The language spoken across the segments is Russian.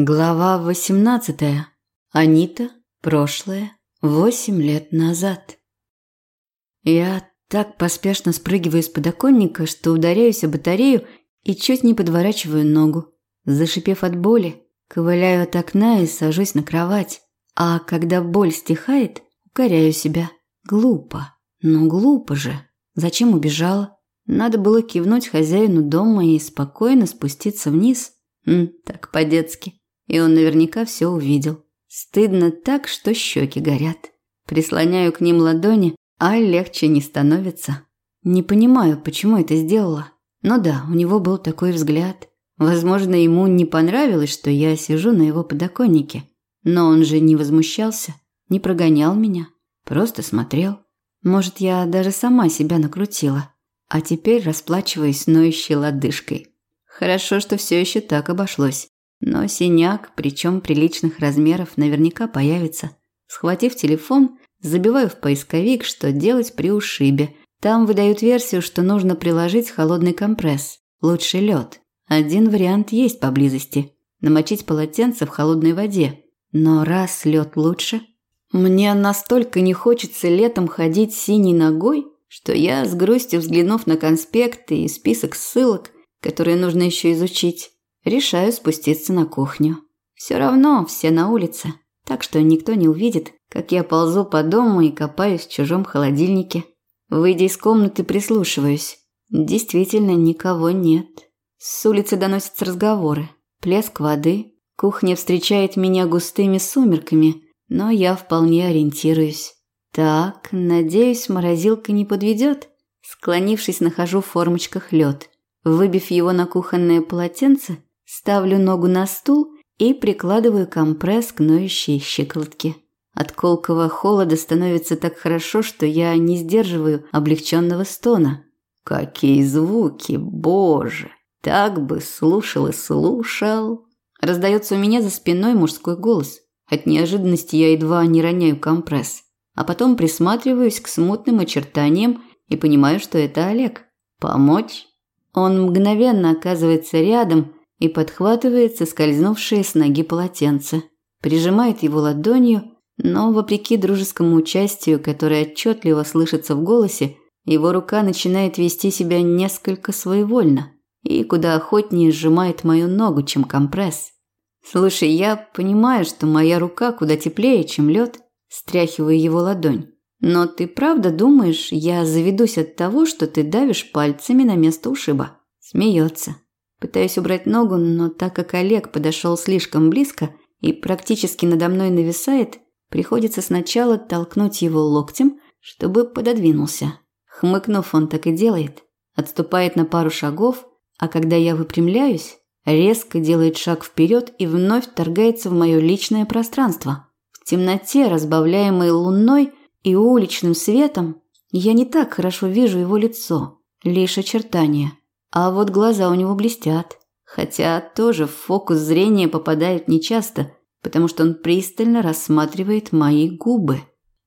Глава 18. Анита. Прошлое. Восемь лет назад. Я так поспешно спрыгиваю с подоконника, что ударяюсь о батарею и чуть не подворачиваю ногу. Зашипев от боли, ковыляю от окна и сажусь на кровать. А когда боль стихает, укоряю себя. Глупо. Ну глупо же. Зачем убежала? Надо было кивнуть хозяину дома и спокойно спуститься вниз. М, так по-детски и он наверняка все увидел. Стыдно так, что щеки горят. Прислоняю к ним ладони, а легче не становится. Не понимаю, почему это сделала. Но да, у него был такой взгляд. Возможно, ему не понравилось, что я сижу на его подоконнике. Но он же не возмущался, не прогонял меня, просто смотрел. Может, я даже сама себя накрутила. А теперь расплачиваюсь ноющей лодыжкой. Хорошо, что все еще так обошлось. Но синяк, причем приличных размеров, наверняка появится. Схватив телефон, забиваю в поисковик, что делать при ушибе. Там выдают версию, что нужно приложить холодный компресс. Лучше лед. Один вариант есть поблизости. Намочить полотенце в холодной воде. Но раз лед лучше... Мне настолько не хочется летом ходить синей ногой, что я, с грустью взглянув на конспекты и список ссылок, которые нужно еще изучить, решаю спуститься на кухню. Все равно все на улице, так что никто не увидит, как я ползу по дому и копаюсь в чужом холодильнике. Выйдя из комнаты, прислушиваюсь. Действительно, никого нет. С улицы доносятся разговоры. Плеск воды. Кухня встречает меня густыми сумерками, но я вполне ориентируюсь. Так, надеюсь, морозилка не подведет. Склонившись, нахожу в формочках лед. Выбив его на кухонное полотенце, Ставлю ногу на стул и прикладываю компресс к ноющей щиколотке. От колкого холода становится так хорошо, что я не сдерживаю облегченного стона. Какие звуки, боже! Так бы слушал и слушал. Раздается у меня за спиной мужской голос. От неожиданности я едва не роняю компресс. А потом присматриваюсь к смутным очертаниям и понимаю, что это Олег. Помочь? Он мгновенно оказывается рядом и подхватывает соскользнувшее с ноги полотенце, прижимает его ладонью, но, вопреки дружескому участию, которое отчетливо слышится в голосе, его рука начинает вести себя несколько своевольно и куда охотнее сжимает мою ногу, чем компресс. «Слушай, я понимаю, что моя рука куда теплее, чем лед», стряхиваю его ладонь. «Но ты правда думаешь, я заведусь от того, что ты давишь пальцами на место ушиба?» Смеется. Пытаюсь убрать ногу, но так как Олег подошел слишком близко и практически надо мной нависает, приходится сначала толкнуть его локтем, чтобы пододвинулся. Хмыкнув, он так и делает. Отступает на пару шагов, а когда я выпрямляюсь, резко делает шаг вперед и вновь вторгается в мое личное пространство. В темноте, разбавляемой луной и уличным светом, я не так хорошо вижу его лицо, лишь очертания. А вот глаза у него блестят. Хотя тоже в фокус зрения попадают нечасто, потому что он пристально рассматривает мои губы.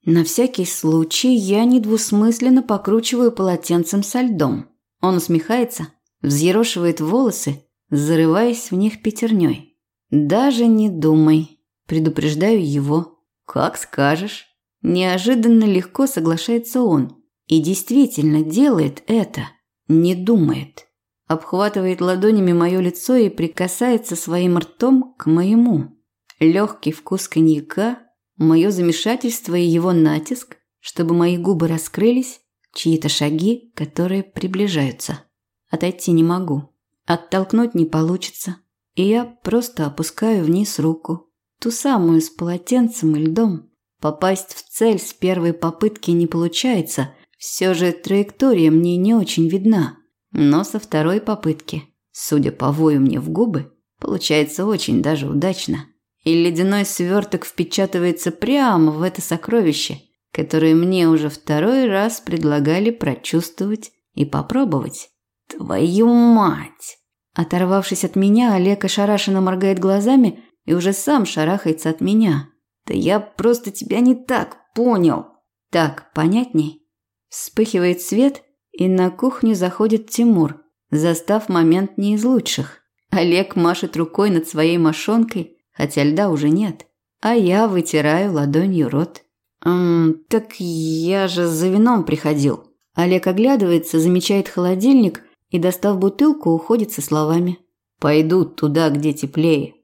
На всякий случай я недвусмысленно покручиваю полотенцем со льдом. Он усмехается, взъерошивает волосы, зарываясь в них пятерней. «Даже не думай», – предупреждаю его. «Как скажешь». Неожиданно легко соглашается он. И действительно делает это. Не думает обхватывает ладонями мое лицо и прикасается своим ртом к моему. Легкий вкус коньяка, мое замешательство и его натиск, чтобы мои губы раскрылись, чьи-то шаги, которые приближаются. Отойти не могу. Оттолкнуть не получится. И я просто опускаю вниз руку. Ту самую с полотенцем и льдом. Попасть в цель с первой попытки не получается. Все же траектория мне не очень видна. Но со второй попытки, судя по вою мне в губы, получается очень даже удачно. И ледяной сверток впечатывается прямо в это сокровище, которое мне уже второй раз предлагали прочувствовать и попробовать. Твою мать! Оторвавшись от меня, Олег ошарашенно моргает глазами и уже сам шарахается от меня. Да я просто тебя не так понял. Так, понятней? Вспыхивает свет, и на кухню заходит Тимур, застав момент не из лучших. Олег машет рукой над своей мошонкой, хотя льда уже нет, а я вытираю ладонью рот. «Эм, так я же за вином приходил». Олег оглядывается, замечает холодильник и, достав бутылку, уходит со словами. «Пойду туда, где теплее».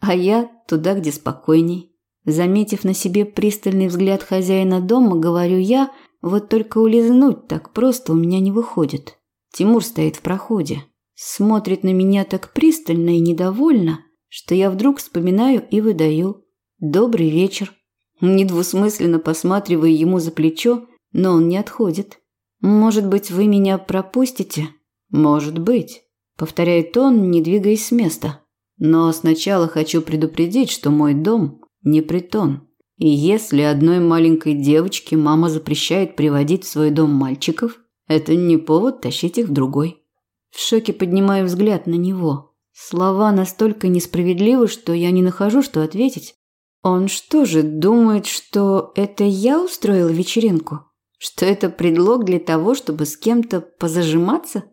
А я туда, где спокойней. Заметив на себе пристальный взгляд хозяина дома, говорю я, вот только улизнуть так просто у меня не выходит. Тимур стоит в проходе, смотрит на меня так пристально и недовольно, что я вдруг вспоминаю и выдаю. «Добрый вечер». Недвусмысленно посматриваю ему за плечо, но он не отходит. «Может быть, вы меня пропустите?» «Может быть», – повторяет он, не двигаясь с места. «Но сначала хочу предупредить, что мой дом – не притон. И если одной маленькой девочке мама запрещает приводить в свой дом мальчиков, это не повод тащить их в другой». В шоке поднимаю взгляд на него. Слова настолько несправедливы, что я не нахожу, что ответить. Он что же, думает, что это я устроила вечеринку? Что это предлог для того, чтобы с кем-то позажиматься?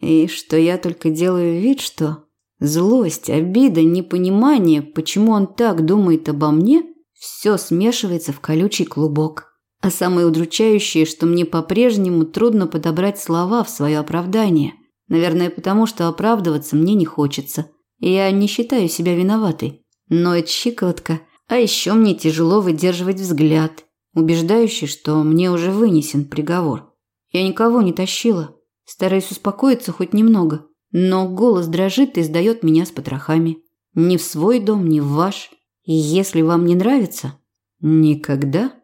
И что я только делаю вид, что злость, обида, непонимание, почему он так думает обо мне, все смешивается в колючий клубок. А самое удручающее, что мне по-прежнему трудно подобрать слова в свое оправдание. Наверное, потому что оправдываться мне не хочется. Я не считаю себя виноватой. Но это щиколотка, а еще мне тяжело выдерживать взгляд – убеждающий, что мне уже вынесен приговор. Я никого не тащила, стараюсь успокоиться хоть немного, но голос дрожит и сдает меня с потрохами. Ни в свой дом, ни в ваш. И если вам не нравится, никогда.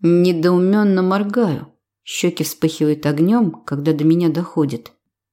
Недоуменно моргаю. Щеки вспыхивают огнем, когда до меня доходит.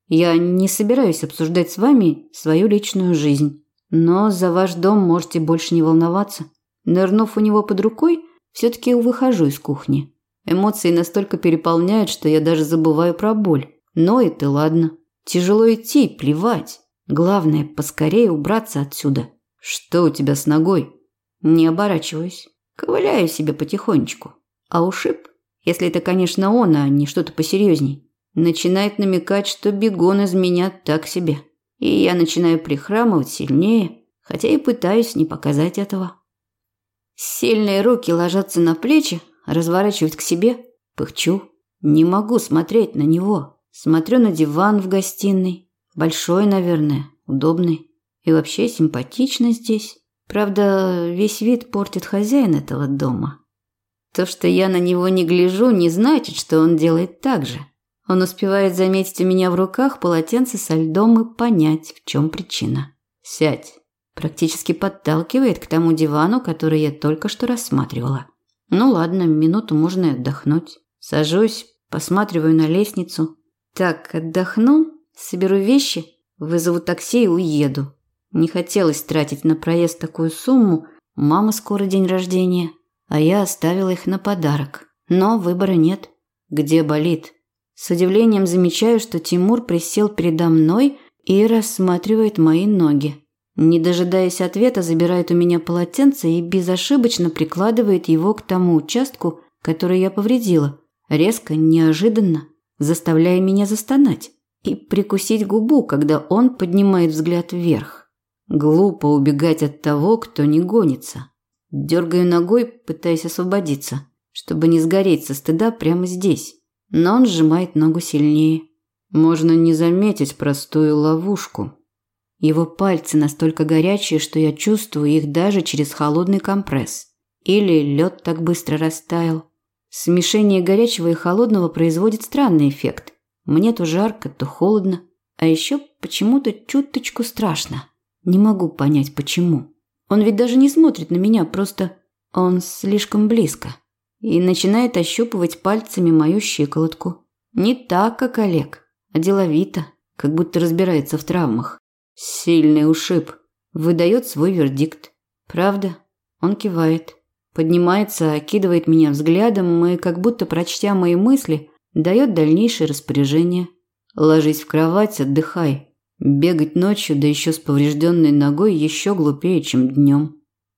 Я не собираюсь обсуждать с вами свою личную жизнь. Но за ваш дом можете больше не волноваться. Нырнув у него под рукой, все-таки выхожу из кухни. Эмоции настолько переполняют, что я даже забываю про боль. Но это ладно. Тяжело идти, плевать. Главное, поскорее убраться отсюда. Что у тебя с ногой? Не оборачиваюсь. Ковыляю себе потихонечку. А ушиб, если это, конечно, он, а не что-то посерьезней, начинает намекать, что бегун из меня так себе. И я начинаю прихрамывать сильнее, хотя и пытаюсь не показать этого. Сильные руки ложатся на плечи, разворачивают к себе. Пыхчу. Не могу смотреть на него. Смотрю на диван в гостиной. Большой, наверное, удобный. И вообще симпатично здесь. Правда, весь вид портит хозяин этого дома. То, что я на него не гляжу, не значит, что он делает так же. Он успевает заметить у меня в руках полотенце со льдом и понять, в чем причина. «Сядь», Практически подталкивает к тому дивану, который я только что рассматривала. Ну ладно, минуту можно и отдохнуть. Сажусь, посматриваю на лестницу. Так, отдохну, соберу вещи, вызову такси и уеду. Не хотелось тратить на проезд такую сумму. Мама скоро день рождения, а я оставила их на подарок. Но выбора нет. Где болит? С удивлением замечаю, что Тимур присел передо мной и рассматривает мои ноги. Не дожидаясь ответа, забирает у меня полотенце и безошибочно прикладывает его к тому участку, который я повредила, резко, неожиданно, заставляя меня застонать и прикусить губу, когда он поднимает взгляд вверх. Глупо убегать от того, кто не гонится. Дергаю ногой, пытаясь освободиться, чтобы не сгореть со стыда прямо здесь. Но он сжимает ногу сильнее. Можно не заметить простую ловушку. Его пальцы настолько горячие, что я чувствую их даже через холодный компресс. Или лед так быстро растаял. Смешение горячего и холодного производит странный эффект. Мне то жарко, то холодно. А еще почему-то чуточку страшно. Не могу понять, почему. Он ведь даже не смотрит на меня, просто он слишком близко. И начинает ощупывать пальцами мою щиколотку. Не так, как Олег, а деловито, как будто разбирается в травмах. Сильный ушиб. Выдает свой вердикт. Правда? Он кивает. Поднимается, окидывает меня взглядом и, как будто прочтя мои мысли, дает дальнейшее распоряжение. Ложись в кровать, отдыхай. Бегать ночью, да еще с поврежденной ногой, еще глупее, чем днем.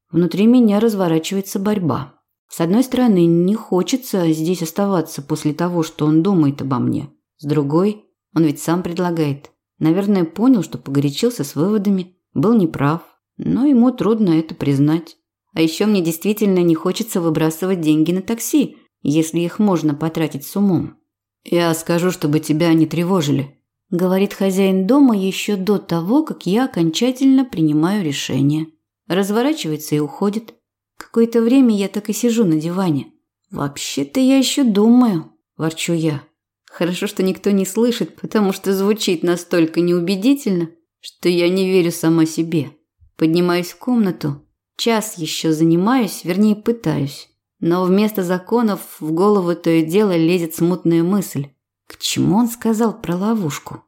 Внутри меня разворачивается борьба. С одной стороны, не хочется здесь оставаться после того, что он думает обо мне. С другой, он ведь сам предлагает. Наверное, понял, что погорячился с выводами, был неправ. но ему трудно это признать. А еще мне действительно не хочется выбрасывать деньги на такси, если их можно потратить с умом. «Я скажу, чтобы тебя не тревожили», – говорит хозяин дома еще до того, как я окончательно принимаю решение. Разворачивается и уходит. Какое-то время я так и сижу на диване. «Вообще-то я еще думаю», – ворчу я. Хорошо, что никто не слышит, потому что звучит настолько неубедительно, что я не верю сама себе. Поднимаюсь в комнату. Час еще занимаюсь, вернее пытаюсь. Но вместо законов в голову то и дело лезет смутная мысль. К чему он сказал про ловушку?